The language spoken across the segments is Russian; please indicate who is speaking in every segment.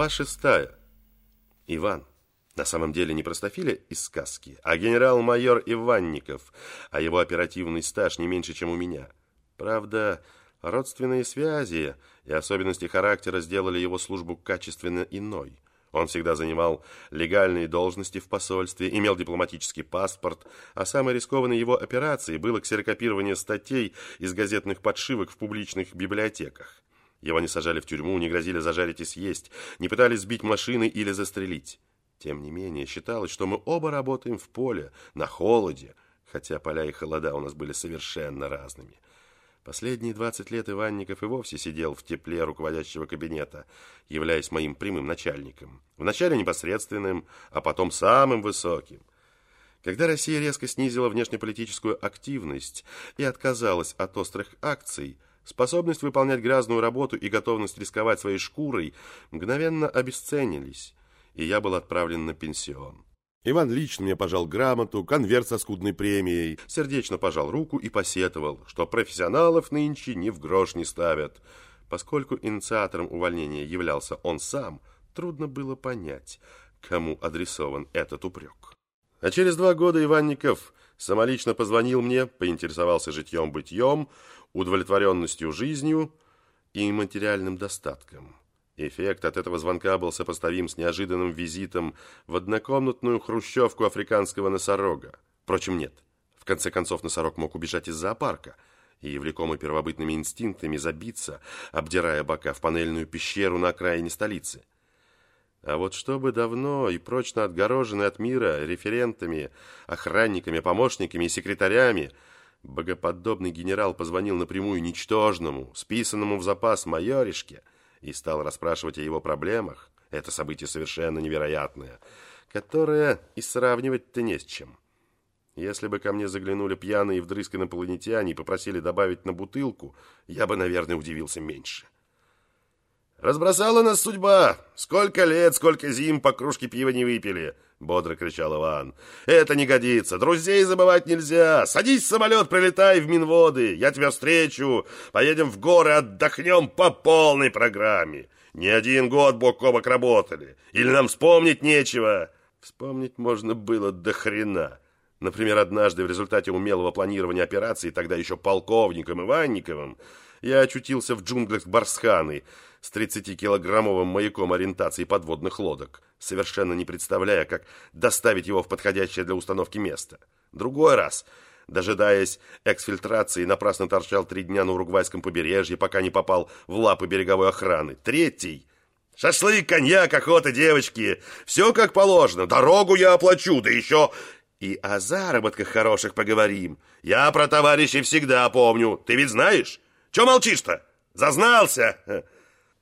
Speaker 1: Глава шестая. Иван. На самом деле не простофиля из сказки, а генерал-майор Иванников, а его оперативный стаж не меньше, чем у меня. Правда, родственные связи и особенности характера сделали его службу качественно иной. Он всегда занимал легальные должности в посольстве, имел дипломатический паспорт, а самой рискованной его операцией было ксерокопирование статей из газетных подшивок в публичных библиотеках. Его не сажали в тюрьму, не грозили зажарить и съесть, не пытались сбить машины или застрелить. Тем не менее, считалось, что мы оба работаем в поле, на холоде, хотя поля и холода у нас были совершенно разными. Последние 20 лет Иванников и вовсе сидел в тепле руководящего кабинета, являясь моим прямым начальником. Вначале непосредственным, а потом самым высоким. Когда Россия резко снизила внешнеполитическую активность и отказалась от острых акций, способность выполнять грязную работу и готовность рисковать своей шкурой мгновенно обесценились, и я был отправлен на пенсион. Иван лично мне пожал грамоту, конверт со скудной премией, сердечно пожал руку и посетовал, что профессионалов нынче ни в грош не ставят. Поскольку инициатором увольнения являлся он сам, трудно было понять, кому адресован этот упрек. А через два года Иванников самолично позвонил мне, поинтересовался житьем-бытьем, удовлетворенностью жизнью и материальным достатком. Эффект от этого звонка был сопоставим с неожиданным визитом в однокомнатную хрущевку африканского носорога. Впрочем, нет. В конце концов, носорог мог убежать из зоопарка и, влекомый первобытными инстинктами, забиться, обдирая бока в панельную пещеру на окраине столицы. А вот чтобы давно и прочно отгороженный от мира референтами, охранниками, помощниками и секретарями, богоподобный генерал позвонил напрямую ничтожному, списанному в запас майоришке, и стал расспрашивать о его проблемах, это событие совершенно невероятное, которое и сравнивать-то не с чем. Если бы ко мне заглянули пьяные и вдрызг инопланетяне и попросили добавить на бутылку, я бы, наверное, удивился меньше. «Разбросала нас судьба! Сколько лет, сколько зим по кружке пива не выпили!» — бодро кричал Иван. «Это не годится! Друзей забывать нельзя! Садись в самолет, прилетай в Минводы! Я тебя встречу! Поедем в горы, отдохнем по полной программе! Не один год бок о бок работали! Или нам вспомнить нечего!» Вспомнить можно было до хрена. Например, однажды в результате умелого планирования операции, тогда еще полковником Иванниковым, я очутился в джунглях Барсханы с 30-килограммовым маяком ориентации подводных лодок, совершенно не представляя, как доставить его в подходящее для установки место. Другой раз, дожидаясь эксфильтрации, напрасно торчал три дня на уругвайском побережье, пока не попал в лапы береговой охраны. Третий... Шашлык, коньяк, охота, девочки. Все как положено. Дорогу я оплачу, да еще и о заработках хороших поговорим. Я про товарищей всегда помню. Ты ведь знаешь? Че молчишь-то? Зазнался!»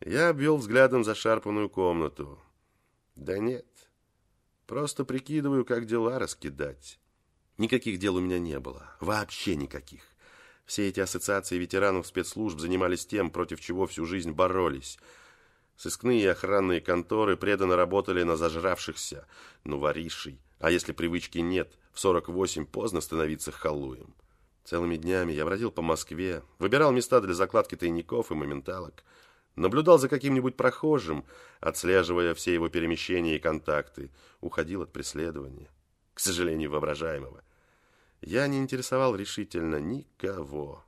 Speaker 1: Я обвел взглядом зашарпанную комнату. «Да нет, просто прикидываю, как дела раскидать. Никаких дел у меня не было, вообще никаких. Все эти ассоциации ветеранов спецслужб занимались тем, против чего всю жизнь боролись. Сыскные и охранные конторы преданно работали на зажравшихся, ну, воришей. А если привычки нет, в 48 поздно становиться халуем. Целыми днями я бродил по Москве, выбирал места для закладки тайников и моменталок, наблюдал за каким-нибудь прохожим, отслеживая все его перемещения и контакты, уходил от преследования, к сожалению, воображаемого. Я не интересовал решительно никого.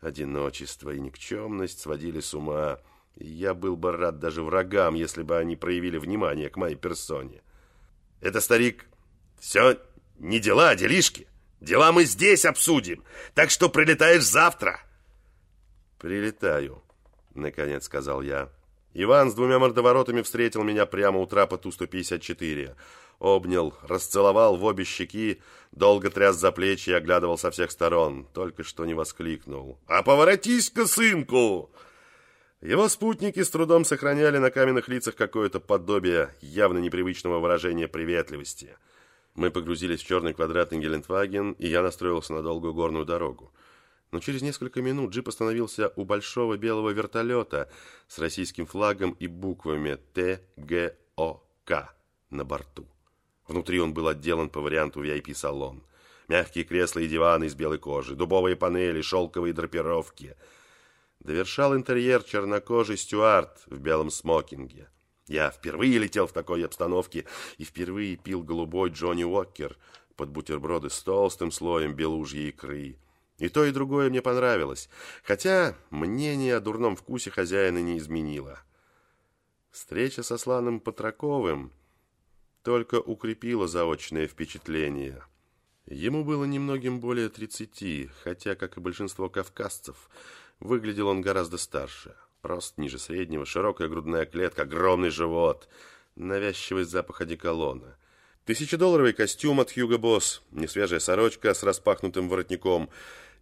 Speaker 1: Одиночество и никчемность сводили с ума, я был бы рад даже врагам, если бы они проявили внимание к моей персоне. Это, старик, все не дела, а делишки. Дела мы здесь обсудим, так что прилетаешь завтра. Прилетаю, наконец сказал я. Иван с двумя мордоворотами встретил меня прямо у трапа Ту-154. Обнял, расцеловал в обе щеки, долго тряс за плечи и оглядывал со всех сторон. Только что не воскликнул. «А поворотись-ка, сынку!» Его спутники с трудом сохраняли на каменных лицах какое-то подобие явно непривычного выражения приветливости – мы погрузились в черный квадратный Гелендваген, и я настроился на долгую горную дорогу. Но через несколько минут джип остановился у большого белого вертолета с российским флагом и буквами ТГОК на борту. Внутри он был отделан по варианту VIP-салон. Мягкие кресла и диваны из белой кожи, дубовые панели, шелковые драпировки. Довершал интерьер чернокожий стюард в белом смокинге. Я впервые летел в такой обстановке и впервые пил голубой Джонни Уокер под бутерброды с толстым слоем белужьей икры. И то, и другое мне понравилось, хотя мнение о дурном вкусе хозяина не изменило. Встреча со Сланом Патраковым только укрепила заочное впечатление. Ему было немногим более тридцати, хотя, как и большинство кавказцев, выглядел он гораздо старше. Рост ниже среднего, широкая грудная клетка, огромный живот, навязчивый запах одеколона. Тысячедолларовый костюм от Хьюго Босс, несвежая сорочка с распахнутым воротником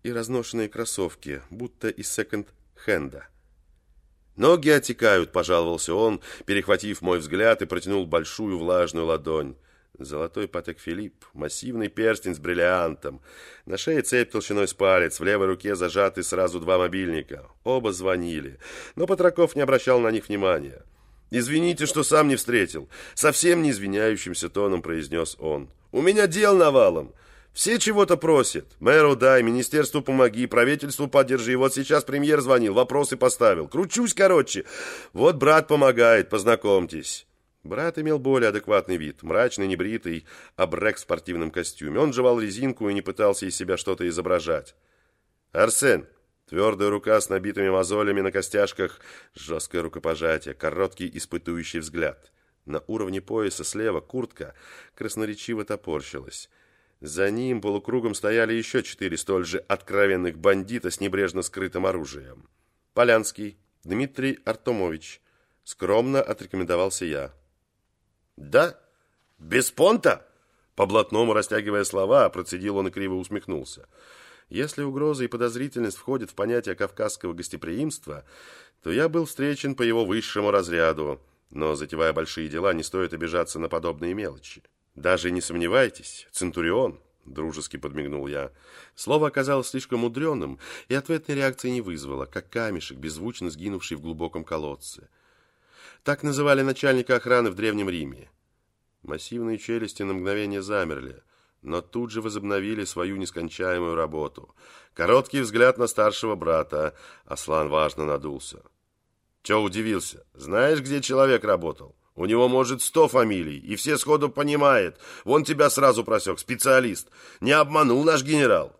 Speaker 1: и разношенные кроссовки, будто из секонд-хенда. «Ноги отекают», — пожаловался он, перехватив мой взгляд и протянул большую влажную ладонь. Золотой Патек Филипп, массивный перстень с бриллиантом. На шее цепь толщиной с палец, в левой руке зажаты сразу два мобильника. Оба звонили, но Патраков не обращал на них внимания. «Извините, что сам не встретил», — совсем не извиняющимся тоном произнес он. «У меня дел навалом. Все чего-то просят. Мэру дай, министерству помоги, правительству поддержи. Вот сейчас премьер звонил, вопросы поставил. Кручусь, короче. Вот брат помогает, познакомьтесь». Брат имел более адекватный вид, мрачный, небритый, обрек в спортивном костюме. Он жевал резинку и не пытался из себя что-то изображать. «Арсен!» Твердая рука с набитыми мозолями на костяшках, жесткое рукопожатие, короткий испытующий взгляд. На уровне пояса слева куртка красноречиво топорщилась. За ним полукругом стояли еще четыре столь же откровенных бандита с небрежно скрытым оружием. «Полянский, Дмитрий Артемович», — скромно отрекомендовался я. «Да? Без понта?» По блатному, растягивая слова, процедил он и криво усмехнулся. Если угроза и подозрительность входят в понятие кавказского гостеприимства, то я был встречен по его высшему разряду, но, затевая большие дела, не стоит обижаться на подобные мелочи. Даже не сомневайтесь, Центурион, дружески подмигнул я. Слово оказалось слишком мудреным, и ответной реакции не вызвало, как камешек, беззвучно сгинувший в глубоком колодце. Так называли начальника охраны в Древнем Риме. Массивные челюсти на мгновение замерли, но тут же возобновили свою нескончаемую работу. Короткий взгляд на старшего брата. Аслан важно надулся. Че удивился? Знаешь, где человек работал? У него, может, сто фамилий, и все сходу понимает. Вон тебя сразу просек, специалист. Не обманул наш генерал.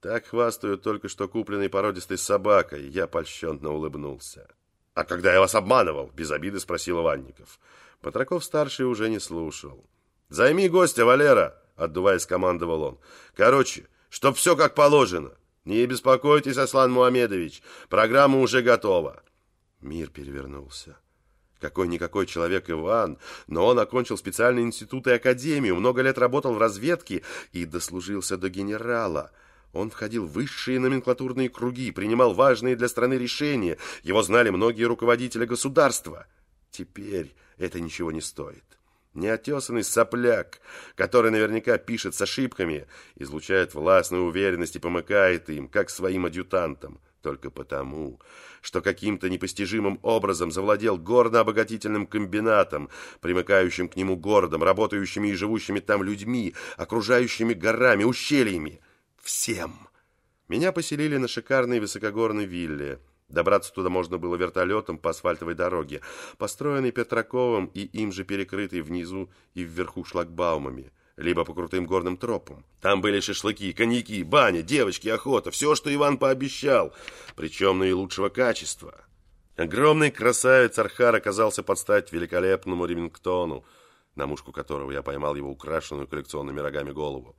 Speaker 1: Так хвастают только что купленной породистой собакой. Я польщенно улыбнулся. «А когда я вас обманывал?» – без обиды спросил Иванников. Патраков-старший уже не слушал. «Займи гостя, Валера!» – отдуваясь, командовал он. «Короче, чтоб все как положено. Не беспокойтесь, Аслан Муамедович, программа уже готова». Мир перевернулся. Какой-никакой человек Иван, но он окончил специальный институт и академию, много лет работал в разведке и дослужился до генерала – он входил в высшие номенклатурные круги, принимал важные для страны решения. Его знали многие руководители государства. Теперь это ничего не стоит. Неотесанный сопляк, который наверняка пишет с ошибками, излучает властную уверенность и помыкает им, как своим адъютантам, только потому, что каким-то непостижимым образом завладел горно-обогатительным комбинатом, примыкающим к нему городом, работающими и живущими там людьми, окружающими горами, ущельями всем. Меня поселили на шикарной высокогорной вилле. Добраться туда можно было вертолетом по асфальтовой дороге, построенной Петраковым и им же перекрытой внизу и вверху шлагбаумами, либо по крутым горным тропам. Там были шашлыки, коньяки, баня, девочки, охота, все, что Иван пообещал, причем наилучшего качества. Огромный красавец Архар оказался под стать великолепному Ремингтону, на мушку которого я поймал его украшенную коллекционными рогами голову.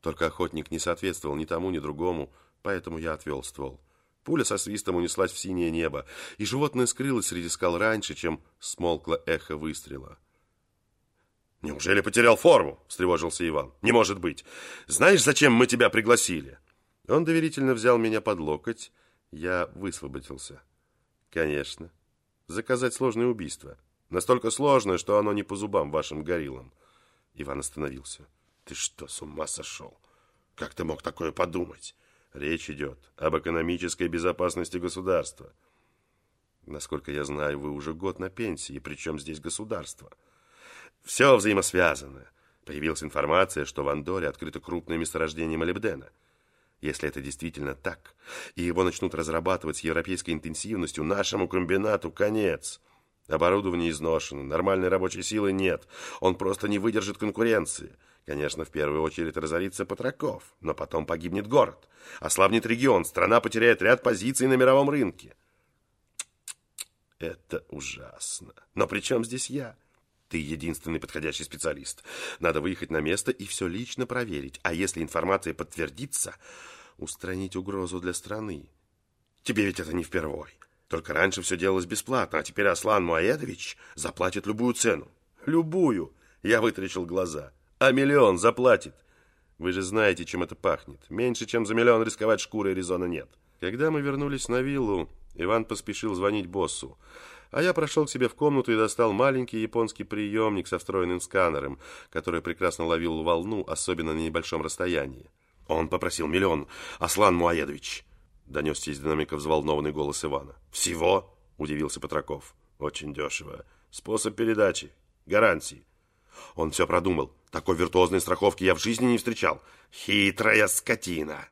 Speaker 1: Только охотник не соответствовал ни тому, ни другому, поэтому я отвел ствол. Пуля со свистом унеслась в синее небо, и животное скрылось среди скал раньше, чем смолкло эхо выстрела. «Неужели потерял форму?» – встревожился Иван. «Не может быть! Знаешь, зачем мы тебя пригласили?» Он доверительно взял меня под локоть. Я высвободился. «Конечно. Заказать сложное убийство. Настолько сложное, что оно не по зубам вашим гориллам». Иван остановился. Ты что, с ума сошел? Как ты мог такое подумать? Речь идет об экономической безопасности государства. Насколько я знаю, вы уже год на пенсии, причем здесь государство. Все взаимосвязано. Появилась информация, что в Андоре открыто крупное месторождение молибдена. Если это действительно так, и его начнут разрабатывать с европейской интенсивностью, нашему комбинату конец. Оборудование изношено, нормальной рабочей силы нет. Он просто не выдержит конкуренции. Конечно, в первую очередь разорится Патраков, но потом погибнет город. Ослабнет регион, страна потеряет ряд позиций на мировом рынке. Это ужасно. Но при чем здесь я? Ты единственный подходящий специалист. Надо выехать на место и все лично проверить. А если информация подтвердится, устранить угрозу для страны. Тебе ведь это не впервой. Только раньше все делалось бесплатно, а теперь Аслан Муаедович заплатит любую цену. Любую. Я вытрящил глаза. А миллион заплатит. Вы же знаете, чем это пахнет. Меньше, чем за миллион рисковать шкурой резона нет. Когда мы вернулись на виллу, Иван поспешил звонить боссу. А я прошел к себе в комнату и достал маленький японский приемник со встроенным сканером, который прекрасно ловил волну, особенно на небольшом расстоянии. Он попросил миллион. Аслан Муаедович. Донесся из динамика взволнованный голос Ивана. «Всего?» – удивился Петраков. «Очень дешево. Способ передачи. Гарантии». Он все продумал. Такой виртуозной страховки я в жизни не встречал. Хитрая скотина.